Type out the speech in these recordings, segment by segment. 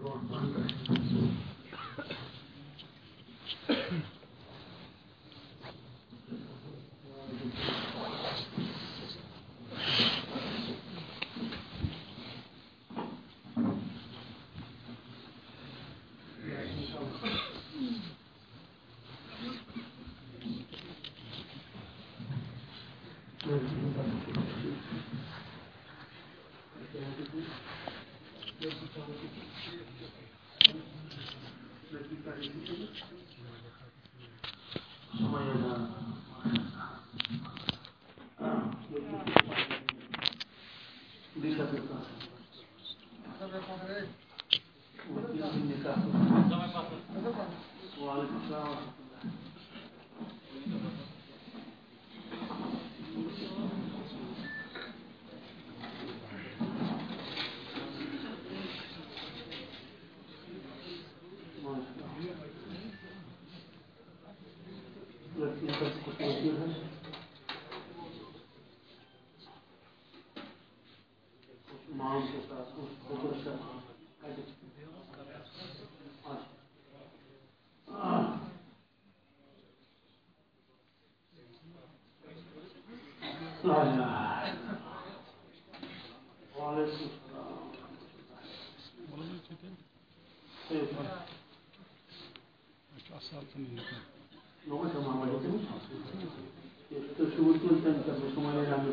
何だい? Gracias. Obrigado. تسبح كما لنا من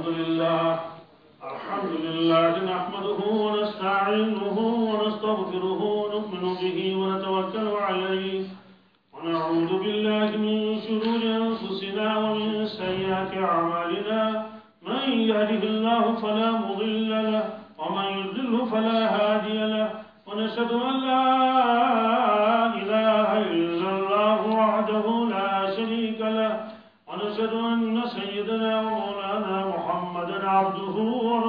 الحمدللہ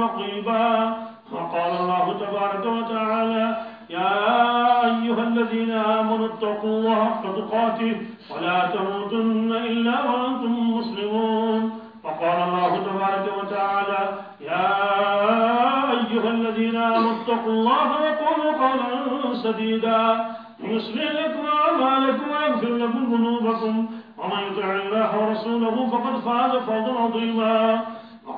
رقيبا وقال الله تبارك وتعالى يا أيها الذين آمنوا اتقوا الله حق تقاته ولا تموتن إلا وأنتم مسلمون. وقال الله تبارك وتعالى يا أيها الذين آمنوا اتقوا الله وقولوا قولا سديدا. يصلح لكم أعمالكم ويغفر لكم ذنوبكم. ومن يطع الله ورسوله فقد فاز فوزا عظيما.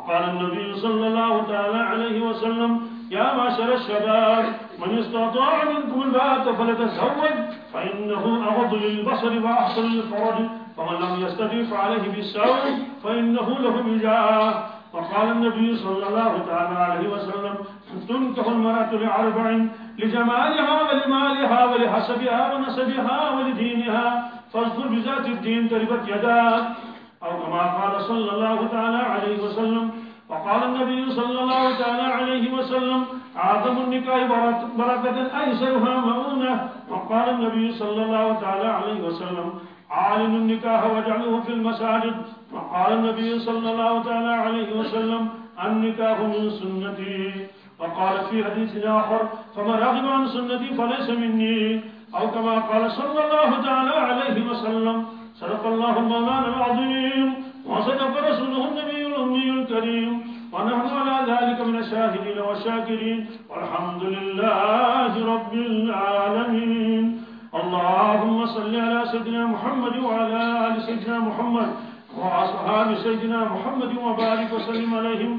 قال النبي صلى الله تعالى عليه وسلم يا معشر الشباب من استطاع منكم الباءة فلتزوج فإنه أغض للبصر وأحسن للفرج فمن لم يستطيع عليه بالسوم فإنه له بجاه. وقال النبي صلى الله تعالى عليه وسلم تنكح المرأة لأربع لجمالها ولمالها ولحسبها ونسبها ولدينها فاذكر بذات الدين تربت يداك. أو كما قال صلى الله تعالى عليه وسلم وقال النبي صلى الله تعالى عليه وسلم أعظم النكاح بركة أيسرها مؤونة وقال النبي صلى الله تعالى عليه وسلم، عالم النكاح واجعله في المساجد. وقال النبي صلى الله تعالى عليه وسلم، النكاح من سنتي. وقال في حديث آخر، فمن رغب عن سنتي فليس مني. أو كما قال صلى الله تعالى عليه وسلم، صدق الله المولانا العظيم. وصدق رسوله النبي الأمي الكريم ونحن على ذلك من الشاهدين والشاكرين. والحمد لله رب العالمين. اللهم صل على سيدنا محمد وعلى آل سيدنا محمد وأصحاب سيدنا محمد وبارك وسلم عليهم.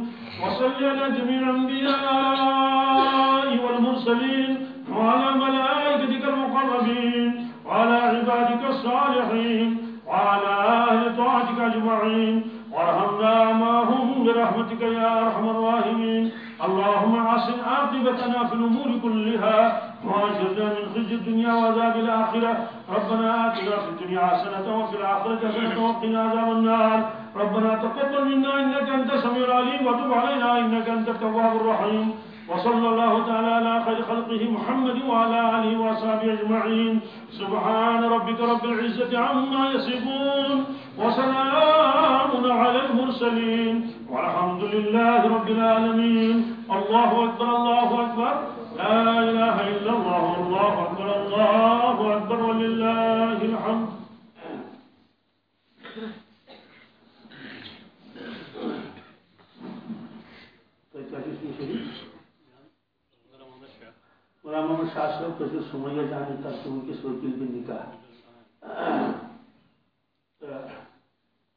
وصل على جميع الأنبياء والمرسلين وعلى ملائكتك المقربين وعلى عبادك الصالحين وعلى أهل طاعتك أجمعين وارحمنا معهم برحمتك يا أرحم الراحمين اللهم أحسن عاقبتنا في الأمور كلها واجرنا من خزي الدنيا وعذاب الآخرة ربنا آتنا في الدنيا حسنة حسنة وقنا عذاب النار. ربنا تقبل منا إنك أنت السميع العليم وتب علينا إنك أنت التواب الرحيم. وصلى الله تعالى على خير خلقه محمد وعلى آله وأصحابه أجمعين. سبحان ربك رب العزة عما يصفون وسلام على المرسلين. والحمد لله رب العالمين. الله أكبر الله أكبر. لا إله إلا الله الله أكبر الله أكبر. ولله الحمد. علامہ شاشر تجھے سمیہ جانی ان کس وکیل بھی نکاح۔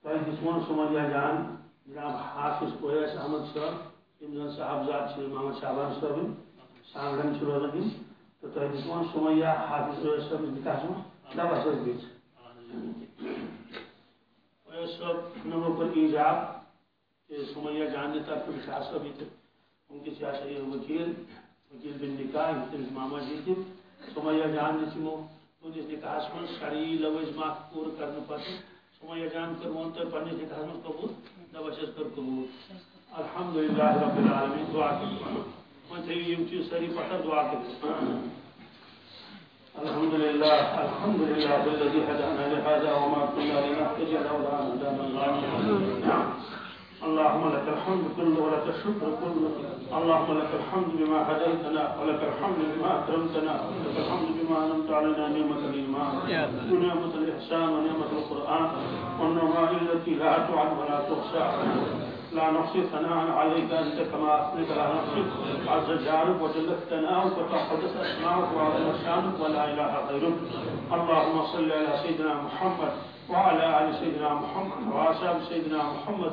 تۄہہِ دِژوُن سمیہ جان، جناب حافظ اویس احمد صاحب یِم زن صاحبزاد چھِ محمد شابان صاحب سانٛگڑن چھِ روزان یِم تہٕ تۄہہِ دِژوُن سمیہ حافظ اویس صٲبٕنۍ نِکاحس منٛز دَپ اَسہِ حظ دِژ اویس صٲب پر کہ سمیہ جان نہِ طرفہٕ شاہ صٲب ییٚتہِ وٕنکٮ۪س وکیل بن نکاح حسین ماما جی جیتی سمیہ جان نسمو تو جس نے نکاح من شرعی لوز مقبول کرنے پر۔ سمیہ جان کر وہ تو پڑھنے سے کہا من قبول دوشس کر قبول۔ الحمدللہ رب العالمین، دعا کر میں تھے یہ چیز سری پتہ دعا کر الحمد لله الذي هدانا لهذا وما كنا لنهتدي لولا ان هدانا الله. اللهم لك الحمد كله ولك الشكر كله اللهم لك الحمد بما هديتنا ولك الحمد بما أكرمتنا ولك الحمد بما أنعمت علينا نعمة الإيمان. ونعمه الإحسان ونعمة القرآن. والنعماء التي لا تعد ولا تحصى لا نحصي ثناء عليك أنت كما أثنيت على نفسك. عز جارك وجلت ثناؤك وتقدس اسماؤك وعظم شأنك ولا إله غيرك. اللهم صل على سيدنا محمد وعلى آل سيدنا محمد واصحاب سيدنا محمد.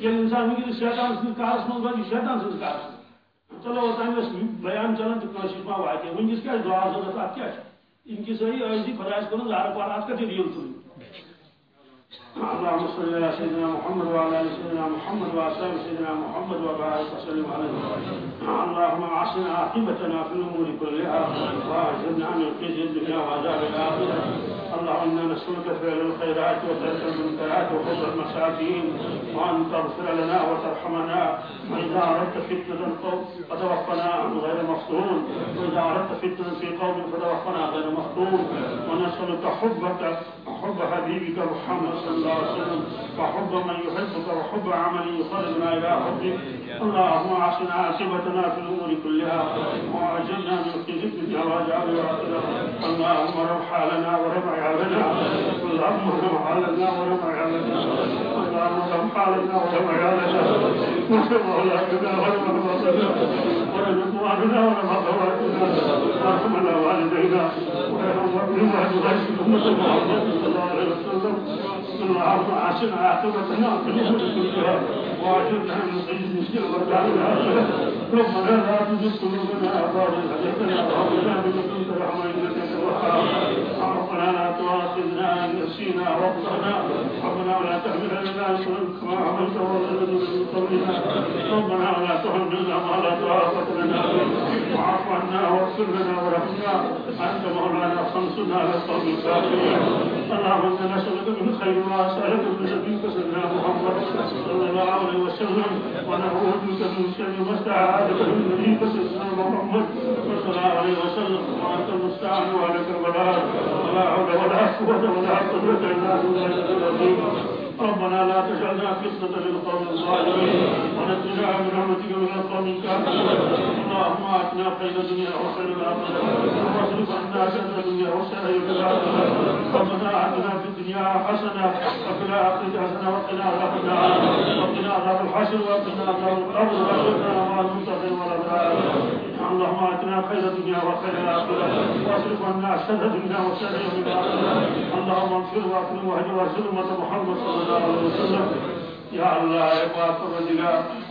ییٚلہِ اِنسان وٕنکٮ۪نس شیطان سٕنٛدِس کارس منٛز واتہِ شیطان سٕنٛدِس کارس منٛز چلو اوٚتام اوس بیان چلان تہٕ کٲنٛسہِ ما واتہِ وٕنکٮ۪س کیٛاہ دعا ضوٚرتھ اَتھ کیٛاہ کی اِنکِسٲیی ٲسۍ خۄدایَس کوٚرُن زارٕ پار اَتھ کَتہِ ریٖل تُلٕنۍ اللهم صل على سيدنا محمد وعلى آل سيدنا محمد وأصحاب سيدنا محمد وبارك وسلم عليه اللهم أعصنا عاقبتنا في الأمور كلها. واجرنا من خزي الدنيا وعذاب الآخرة. اللهم إنا نسألك فعل الخيرات وترك المنكرات وحب المساكين. وأن تغفر لنا وترحمنا. وإذا أردت فتنة القوم فتوفنا غير مفتون. وإذا أردت فتنة في قوم فتوفنا غير مفتون. ونسألك حبك وحب حبيبك محمد صلى الله وحب من يحبك وحب عمل يخرجنا إلى حبك اللهم اعصنا عاقبتنا في الأمور كلها واجرنا من خزي الدنيا واجعل اللهم رب حالنا ورب عيالنا اللهم رب حالنا ورب عيالنا ولم حالنا ولم عيالنا ولم أولادنا ولم أبصرنا ولم إخواننا ولم أخواتنا وارحمنا والدينا وارحم أمة محمد صلى الله عليه اللهم أحسن عاقبتنا الأمور كلها واجرنا من ربنا لا تزغ لنا من لدنك ربنا لا تؤاخذنا إن نسينا واخطأنا ربنا ولا تحمل علينا إصرا كما حملته على الذين من ربنا ولا تحملنا ما لا طاقة لنا. واعف عنا وارحمنا أنت مولانا فانصرنا على القوم الكافرين. اللهم إنا نسألك من خير ما سألك من نبيك سيدنا محمد صلى الله عليه وسلم. ونعوذ بك من شر ما استعاذك من نبيك سيدنا محمد صلى الله عليه وسلم. وأنت المستعان وعليك البلاغ. ولا حول ولا قوة ولا قدرة إلا بالله ربنا لا تجعلنا فتنة للقوم الظالمين. ونجنا من القوم الكافرين اللهم آتنا خير الدنيا وخير الآخرة واصرف عنا شر الدنيا وشر الآخرة ربنا آتنا في الدنيا حسنة وفي الآخرة حسنة وقنا عذاب النار وقنا عذاب الحشر وقنا عذاب القبر وقنا مع المتقين والأبرار اللهم آتنا خير الدنيا وخير الآخرة واصرف عنا شر الدنيا وشر الآخرة اللهم اغفر واكرم واهد أمة محمد صلى الله عليه وسلم يا الله يا پاک پروردگار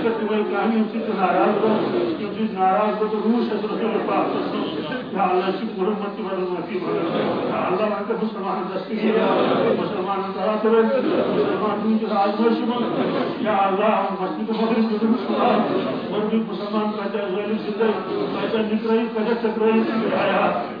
حقیقت کے بڑے کہانی اسی سے ناراض ہو جو ناراض ہو تو روح سے سرخی میں پاس یا اللہ سے محمد کی بڑا معافی مانگا یا اللہ مان کے مسلمان دستی ہے مسلمان انتہا کرے مسلمان دین کے ساتھ بھرش مانگا یا اللہ ہم مسجد مغرب کے دن مسلمان مرمی مسلمان کہتا ہے غیلی سندر کہتا ہے نکرائی کہتا ہے چکرائی سندر آیا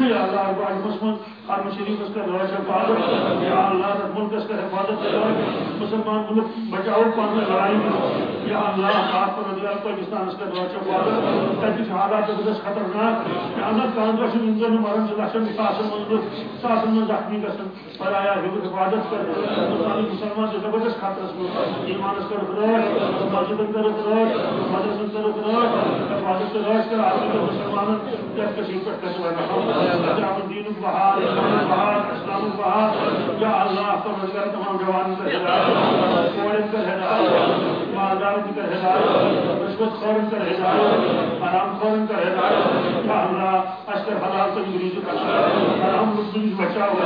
آج آپ کو آپ بس منتھ عالم شریف اس کا لڑائی حفاظت یا اللہ ملک اس کا حفاظت کرے، مسلمان ملک بچاؤ پانے لڑائی میں، یا اللہ خاص پر پاکستان اس کا لڑائی حفاظت تاکہ حالات بس خطرناک یا اللہ کانگریس ان مرن ضلع سے ساسن مزدور ساسن میں زخمی گسن پر آیا حفظ حفاظت کر، مسلمان مسلمان سے زبردست خاطرس ایمان اس کا رکھ مسجدن کا رکھ مدرسن کا رکھ حفاظت کا رکھ کر آدمی مسلمان جب کشید پر کشور الدین اللہ سمجھ کر سے ہدایت موڑن بچاؤ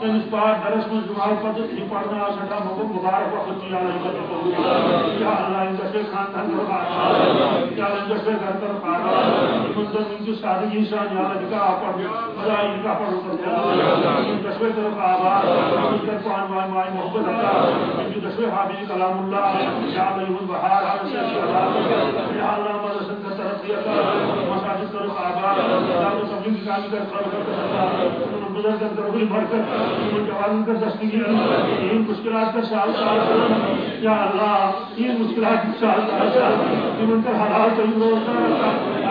تمس پاک گھرس من جمعہ جو یہ پڑھنا سٹا مگر مبارک وقت کی اللہ کا کیا اللہ ان کے خاندان کو عطا یا ان کے گھر پر عطا مدد ان کی سارے انسان یا اللہ کا آپ پر بڑا ان کا پر کر ان کے سوے طرف آباد۔ ان کے پان وان وان محبت عطا ان کی سوے حبیب کلام اللہ یا اللہ البہار یا اللہ مدد کا ترقی عطا مساجد طرف آباد۔ یا سب کی کام کر کر کر کر کر کر یہ مشکلات کا سال یا اللہ یہ مشکلات کا سال ان پر حلال چل رہا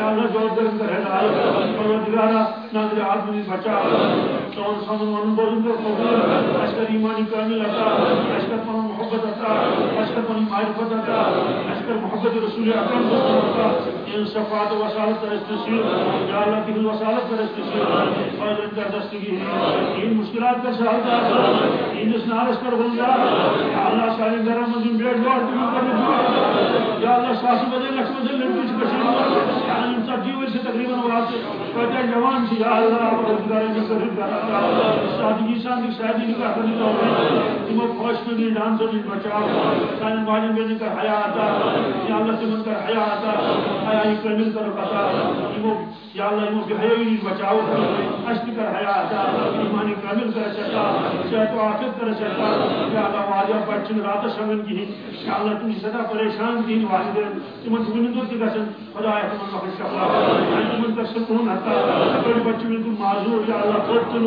جعلنا جواب در اندر ہدایت پروردگارا ناظر عاد میں بچا۔ سون سون من بولن کو قبول اشکر ایمانی کامل عطا اشکر پر محبت عطا اشکر پر معرفت عطا۔ حضرت محمد رسول اکرم صلی اللہ علیہ وسلم کی شفاعت و وصالت پرستشی یا اللہ کی وصالت پرستشی اور ان کا دستگی ان مشکلات کا سہل کا ان اس نارس پر ہو جا اللہ سارے گرم مزید بیٹھ گوڑ دور کر دیا یا اللہ ساسی بدل لکھ بدل لکھ بشیر یعنی ان سب جیوے سے تقریباً واسطے فجر جوان سی اللہ، آپ روزگار میں قریب کرتا شادی شان کی شادی نکاح کرنے کا تمہیں فوج میں بھی ڈانسوں میں بچاؤ۔ سائن والے میں نے کہا آتا یا اللہ سے من کر حیا عطا، حیا ہی سے من کر عطا یا اللہ ہم کو حیا ہی بچاؤ اشت کر حیا عطا، ایمان کامل کر چتا چاہے تو عاقب کر چتا یا اللہ واجہ پچن رات شمن کی یا اللہ تو صدا پریشان کی واجہ دے تم تو من تو کیسا خدا ہے تم کو خوش کر اللہ تم کو سکون عطا۔ بچے بالکل معذور، یا اللہ پچن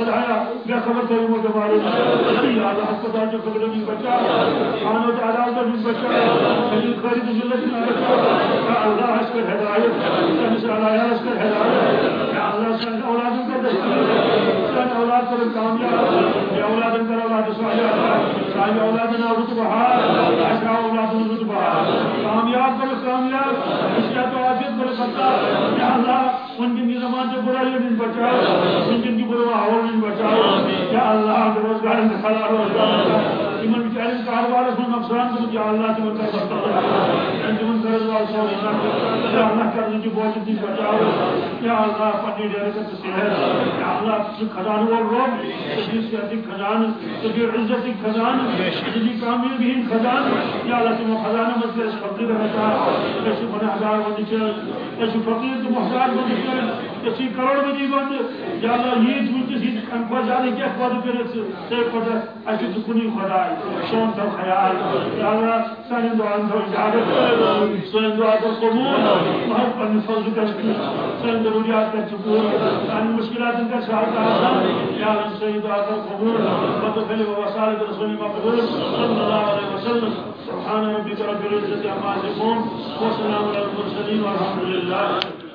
فرمایا میں خبر کروں گا تمہارے ہسپتال جو خبر نہیں بچا کھانا چارا تو نہیں بچا خرید ضلعت نہیں بچا کیا اللہ اس کا ہے انشاءاللہ اس کا ہے اولادن کامیاب اولادن کرا اولاد اولادن اولاد بہار اولادن بہار زندگی زمان سے برائی من بچاؤ زندگی بروا ہو من بچاؤ۔ اللہ روزگار میں خلا روزگار پیرنٹس کا ہر بار اس نقصان کو کہ اللہ تو کر سکتا ہے انجمن کرے تو اللہ سو انسان کرتا ہے اللہ کر دے جو بہت جلدی بچاؤ کیا اللہ پتی ڈیرے کا تصویر ہے کیا اللہ سے خزان وہ لوگ جس کے ادھک خزان تو جو عزت کی خزان جس کی کامل بھی ان خزان کیا اللہ سے وہ خزانہ بس کے اس فقیر رہتا ہے ایسے بنے ہزار بندی چل ایسے فقیر تو محتاج بندی چل اسی کرون بدی بند یا لا یز وچ سی ان کو جاری کیا خود پر اس سے خدا اسی تو کنی خدا ہے شان تو خیال یا لا سن دو ان تو جاد سن دو ا تو قبول محبت پر فرض کر کے سن ضروریات کا چور ان مشکلات کا سوال کا یا لا سن دو ا تو قبول محبت پر وصال رسول مقبول صلی اللہ علیہ وسلم سبحان ربی رب العزت عما یقولون وسلام علی المرسلین والحمد لله